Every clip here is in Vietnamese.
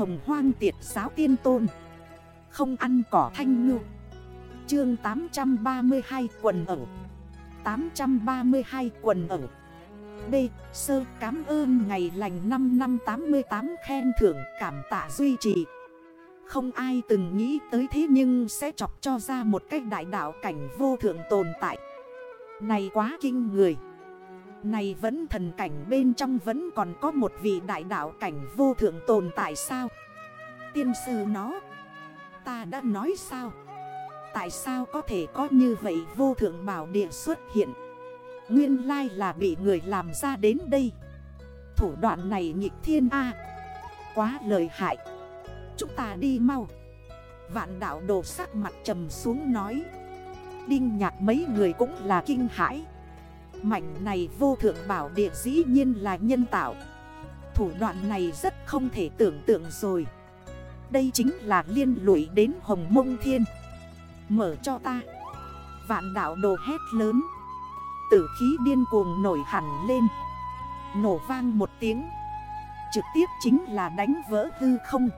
hồng hoang tiệt giáo tiên tôn. Không ăn cỏ thanh ngư. Chương 832 quần ẩu. 832 quần ẩu. B. Sơ cảm ơn ngày lành 5 năm 88 khen thưởng cảm tạ duy trì. Không ai từng nghĩ tới thế nhưng sẽ chọc cho ra một cách đại đạo cảnh vô thượng tồn tại. Này quá kinh người. Này vẫn thần cảnh bên trong vẫn còn có một vị đại đạo cảnh vô thượng tồn tại sao? Tiên sư nó, Ta đã nói sao? Tại sao có thể có như vậy vô thượng bảo địa xuất hiện? Nguyên lai là bị người làm ra đến đây. Thủ đoạn này nhịp thiên A. Quá lời hại. Chúng ta đi mau. Vạn đạo đồ sắc mặt trầm xuống nói. Đinh nhạc mấy người cũng là kinh hãi. Mảnh này vô thượng bảo địa dĩ nhiên là nhân tạo. Thủ đoạn này rất không thể tưởng tượng rồi. Đây chính là liên lụy đến hồng mông thiên. Mở cho ta. Vạn đảo đồ hét lớn. Tử khí điên cuồng nổi hẳn lên. Nổ vang một tiếng. Trực tiếp chính là đánh vỡ hư không.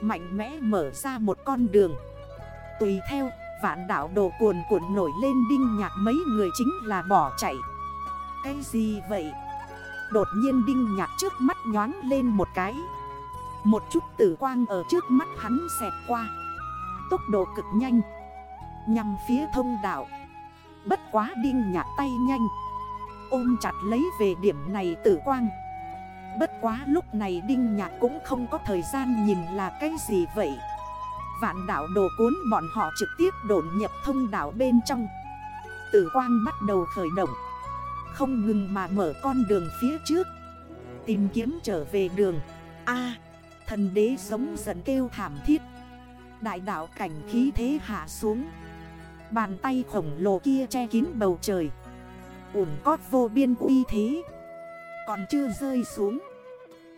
Mạnh mẽ mở ra một con đường. Tùy theo vạn đảo đồ cuồn cuộn nổi lên đinh nhạc mấy người chính là bỏ chạy. Cái gì vậy? Đột nhiên đinh nhạc trước mắt nhoáng lên một cái. Một chút tử quang ở trước mắt hắn xẹt qua. Tốc độ cực nhanh. Nhằm phía thông đảo Bất quá đinh nhạc tay nhanh. Ôm chặt lấy về điểm này tử quang. Bất quá lúc này đinh nhạc cũng không có thời gian nhìn là cái gì vậy. Vạn đảo đồ cuốn bọn họ trực tiếp đổn nhập thông đảo bên trong. Tử quang bắt đầu khởi động. Không ngừng mà mở con đường phía trước. Tìm kiếm trở về đường. A, Thần đế sống dần kêu thảm thiết. Đại đảo cảnh khí thế hạ xuống. Bàn tay khổng lồ kia che kín bầu trời. Ủn cót vô biên uy thế. Còn chưa rơi xuống.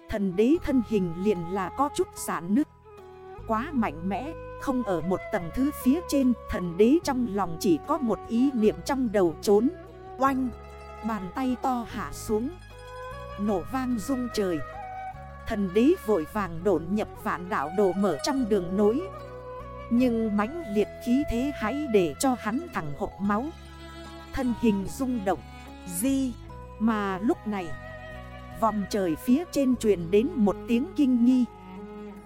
Thần đế thân hình liền là có chút giãn nứt. Quá mạnh mẽ, Không ở một tầng thứ phía trên, Thần đế trong lòng chỉ có một ý niệm trong đầu trốn. Oanh, Bàn tay to hạ xuống, Nổ vang rung trời. Thần đế vội vàng đổn nhập vạn đảo đổ mở trong đường nối. Nhưng mãnh liệt khí thế hãy để cho hắn thẳng hộp máu. Thân hình rung động, Di, Mà lúc này, Vòng trời phía trên truyền đến một tiếng kinh nghi.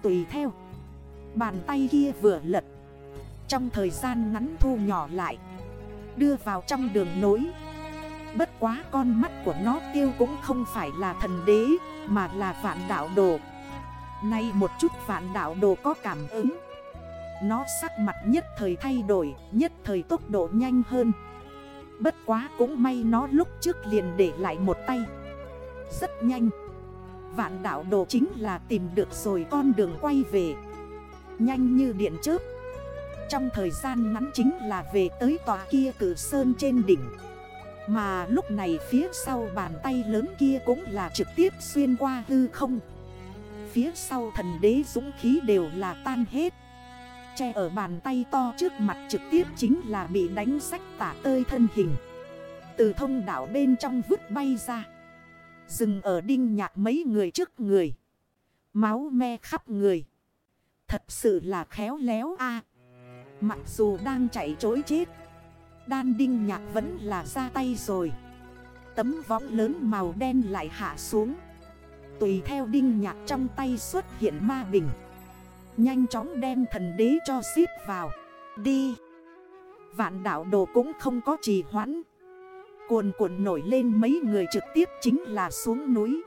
Tùy theo Bàn tay kia vừa lật. Trong thời gian ngắn thu nhỏ lại, Đưa vào trong đường nối. Bất quá con mắt của nó tiêu cũng không phải là thần đế, Mà là vạn đạo đồ. Nay một chút vạn đạo đồ có cảm ứng. Nó sắc mặt nhất thời thay đổi, Nhất thời tốc độ nhanh hơn. Bất quá cũng may nó lúc trước liền để lại một tay. Rất nhanh. Vạn đạo đồ chính là tìm được rồi con đường quay về. Nhanh như điện chớp. Trong thời gian ngắn chính là về tới tòa kia cử sơn trên đỉnh. Mà lúc này phía sau bàn tay lớn kia cũng là trực tiếp xuyên qua hư không. Phía sau thần đế dũng khí đều là tan hết. Che ở bàn tay to trước mặt trực tiếp chính là bị đánh sách tả tơi thân hình. Từ thông đảo bên trong vứt bay ra. Dừng ở đinh nhạc mấy người trước người. Máu me khắp người. Thật sự là khéo léo a. Mặc dù đang chạy chối chết, Đan đinh nhạc vẫn là ra tay rồi. Tấm võng lớn màu đen lại hạ xuống. Tùy theo đinh nhạc trong tay xuất hiện ma bình. Nhanh chóng đem thần đế cho xếp vào. Đi. Vạn đảo đồ cũng không có trì hoãn. Cuồn cuộn nổi lên mấy người trực tiếp chính là xuống núi.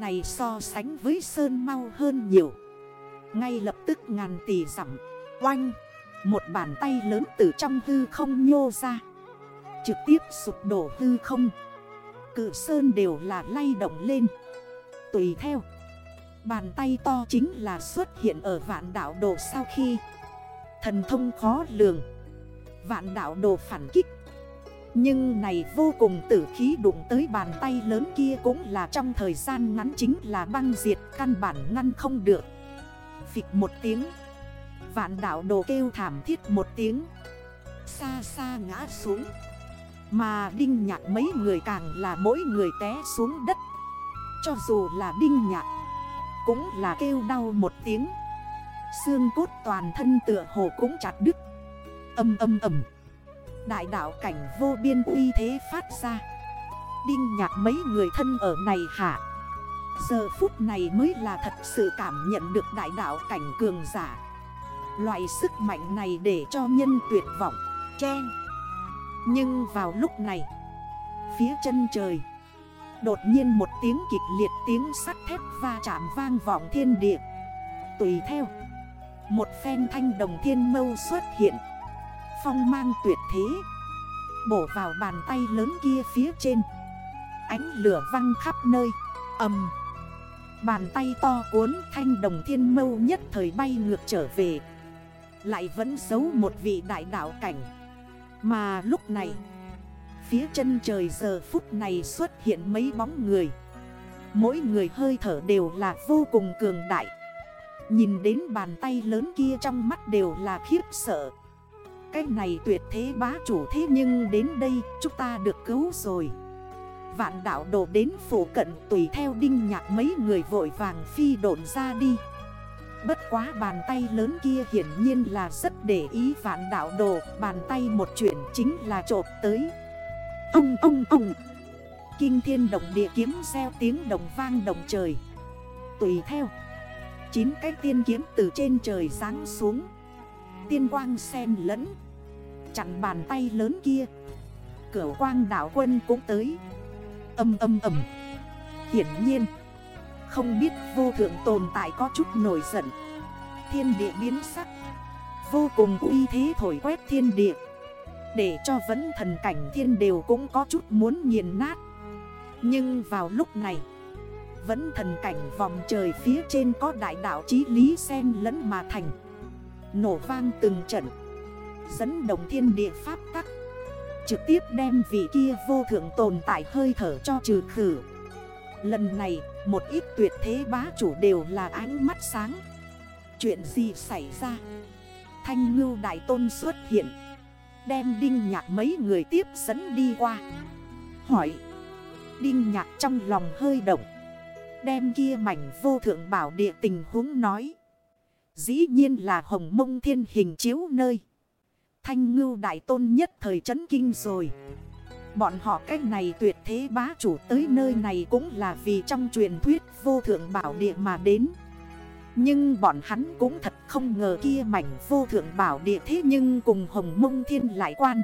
Này so sánh với sơn mau hơn nhiều. Ngay lập tức ngàn tỷ giảm. Oanh! Một bàn tay lớn từ trong hư không nhô ra. Trực tiếp sụp đổ hư không. Cự sơn đều là lay động lên. Tùy theo, Bàn tay to chính là xuất hiện ở vạn đảo đồ sau khi. Thần thông khó lường. Vạn đảo đồ phản kích. Nhưng này vô cùng tử khí đụng tới bàn tay lớn kia cũng là trong thời gian ngắn chính là băng diệt, căn bản ngăn không được. Phịch một tiếng. Vạn đảo đồ kêu thảm thiết một tiếng. Xa xa ngã xuống. Mà đinh nhạc mấy người càng là mỗi người té xuống đất. Cho dù là đinh nhạc, cũng là kêu đau một tiếng. Xương cốt toàn thân tựa hồ cũng chặt đứt. Âm âm âm Đại đạo cảnh vô biên uy thế phát ra. Đinh nhạc mấy người thân ở này hả? Giờ phút này mới là thật sự cảm nhận được đại đạo cảnh cường giả. Loại sức mạnh này để cho nhân tuyệt vọng, Chen. Nhưng vào lúc này, Phía chân trời, Đột nhiên một tiếng kịch liệt, tiếng sắt thép va chạm vang vọng thiên địa. Tùy theo, Một phen thanh đồng thiên mâu xuất hiện, Phong mang tuyệt thế, Bổ vào bàn tay lớn kia phía trên. Ánh lửa văng khắp nơi Âm Bàn tay to cuốn thanh đồng thiên mâu nhất thời bay ngược trở về. Lại vẫn giấu một vị đại đạo cảnh. Mà lúc này, Phía chân trời giờ phút này xuất hiện mấy bóng người. Mỗi người hơi thở đều là vô cùng cường đại. Nhìn đến bàn tay lớn kia trong mắt đều là khiếp sợ. Cái này tuyệt thế bá chủ thế nhưng đến đây chúng ta được cứu rồi. Vạn đảo đổ đến phủ cận tùy theo đinh nhạc mấy người vội vàng phi độn ra đi. Bất quá bàn tay lớn kia hiển nhiên là rất để ý vạn đảo đồ, Bàn tay một chuyện chính là trộp tới. Ông ông ông. Kinh thiên động địa kiếm gieo tiếng đồng vang đồng trời. Tùy theo, Chín cái tiên kiếm từ trên trời ráng xuống. Tiên quang sen lẫn, Chặn bàn tay lớn kia. Cửu quang đảo quân cũng tới. Âm âm âm Hiển nhiên, Không biết vô thượng tồn tại có chút nổi giận. Thiên địa biến sắc, Vô cùng uy thế thổi quét thiên địa. Để cho vẫn thần cảnh thiên đều cũng có chút muốn nghiền nát. Nhưng vào lúc này, Vẫn thần cảnh vòng trời phía trên có đại đạo chí lý sen lẫn mà thành. Nổ vang từng trận, Dẫn đồng thiên địa pháp tắc. Trực tiếp đem vị kia vô thượng tồn tại hơi thở cho trừ khử. Lần này, một ít tuyệt thế bá chủ đều là ánh mắt sáng. Chuyện gì xảy ra? Thanh ngưu đại tôn xuất hiện, Đem đinh nhạc mấy người tiếp dẫn đi qua. Hỏi, Đinh nhạc trong lòng hơi động, Đem kia mảnh vô thượng bảo địa tình huống nói. Dĩ nhiên là hồng mông thiên hình chiếu nơi. Thanh ngưu đại tôn nhất thời chấn kinh rồi. Bọn họ cách này tuyệt thế bá chủ tới nơi này cũng là vì trong truyền thuyết vô thượng bảo địa mà đến. Nhưng bọn hắn cũng thật không ngờ kia mảnh vô thượng bảo địa thế nhưng cùng hồng mông thiên lại quan.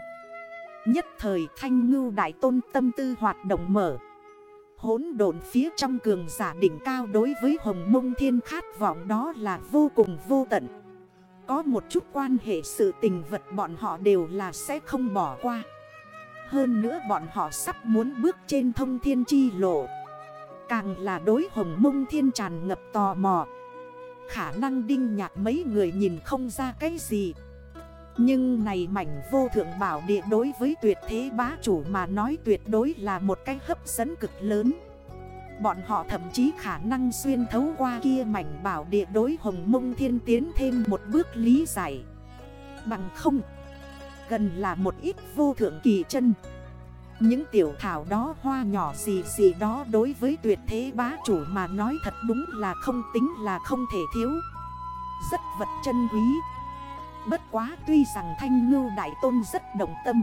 Nhất thời thanh ngưu đại tôn tâm tư hoạt động mở. Hốn độn phía trong cường giả đỉnh cao đối với hồng mông thiên khát vọng đó là vô cùng vô tận có một chút quan hệ sự tình vật bọn họ đều là sẽ không bỏ qua. Hơn nữa bọn họ sắp muốn bước trên thông thiên chi lộ. Càng là đối hồng mông thiên tràn ngập tò mò. Khả năng đinh nhạc mấy người nhìn không ra cái gì. Nhưng này mảnh vô thượng bảo địa đối với tuyệt thế bá chủ mà nói tuyệt đối là một cái hấp dẫn cực lớn. Bọn họ thậm chí khả năng xuyên thấu qua kia mảnh bảo địa đối hồng mông thiên tiến thêm một bước lý giải. Bằng không, Gần là một ít vô thượng kỳ chân. Những tiểu thảo đó hoa nhỏ gì gì đó đối với tuyệt thế bá chủ mà nói thật đúng là không tính là không thể thiếu. Rất vật chân quý. Bất quá tuy rằng thanh ngưu đại tôn rất đồng tâm,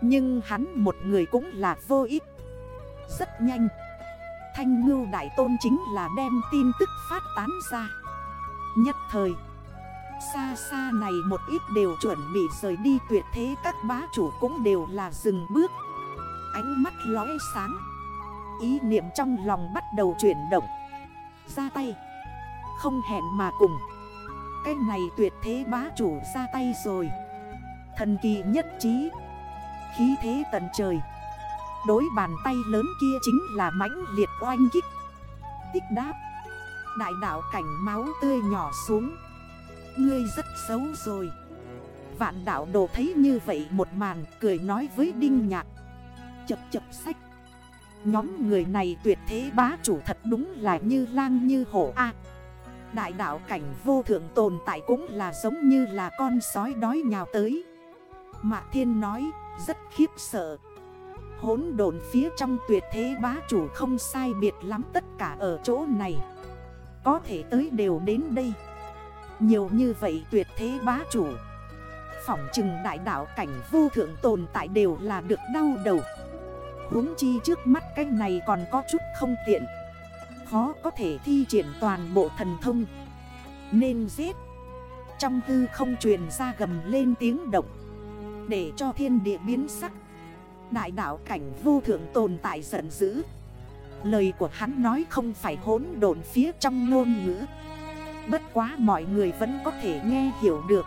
Nhưng hắn một người cũng là vô ích. Rất nhanh Thanh ngưu đại tôn chính là đem tin tức phát tán ra. Nhất thời, Xa xa này một ít đều chuẩn bị rời đi, tuyệt thế Các bá chủ cũng đều là dừng bước. Ánh mắt lóe sáng, Ý niệm trong lòng bắt đầu chuyển động. Ra tay, Không hẹn mà cùng. Cái này tuyệt thế bá chủ ra tay rồi. Thần kỳ nhất trí, Khí thế tận trời. Đối bàn tay lớn kia chính là mãnh liệt oanh kích. Tích đáp. Đại đạo cảnh máu tươi nhỏ xuống. Ngươi rất xấu rồi. Vạn đạo đồ thấy như vậy một màn cười nói với Đinh Nhạc. Chập chập sách. Nhóm người này tuyệt thế bá chủ thật đúng là như lang như hổ A. Đại đạo cảnh vô thượng tồn tại cũng là giống như là con sói đói nhào tới. Mạ Thiên nói, rất khiếp sợ hốn đồn phía trong tuyệt thế bá chủ không sai biệt lắm tất cả ở chỗ này. Có thể tới đều đến đây. Nhiều như vậy tuyệt thế bá chủ. Phỏng chừng đại đảo cảnh vô thượng tồn tại đều là được đau đầu. Huống chi trước mắt cái này còn có chút không tiện. Khó có thể thi triển toàn bộ thần thông. Nên giết. Trong tư không truyền ra gầm lên tiếng động. Để cho thiên địa biến sắc. Đại đảo cảnh vô thượng tồn tại giận dữ. Lời của hắn nói không phải hỗn độn phía trong ngôn ngữ. Bất quá mọi người vẫn có thể nghe hiểu được.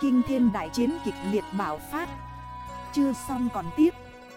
Kinh thiên đại chiến kịch liệt bảo phát. Chưa xong còn tiếp.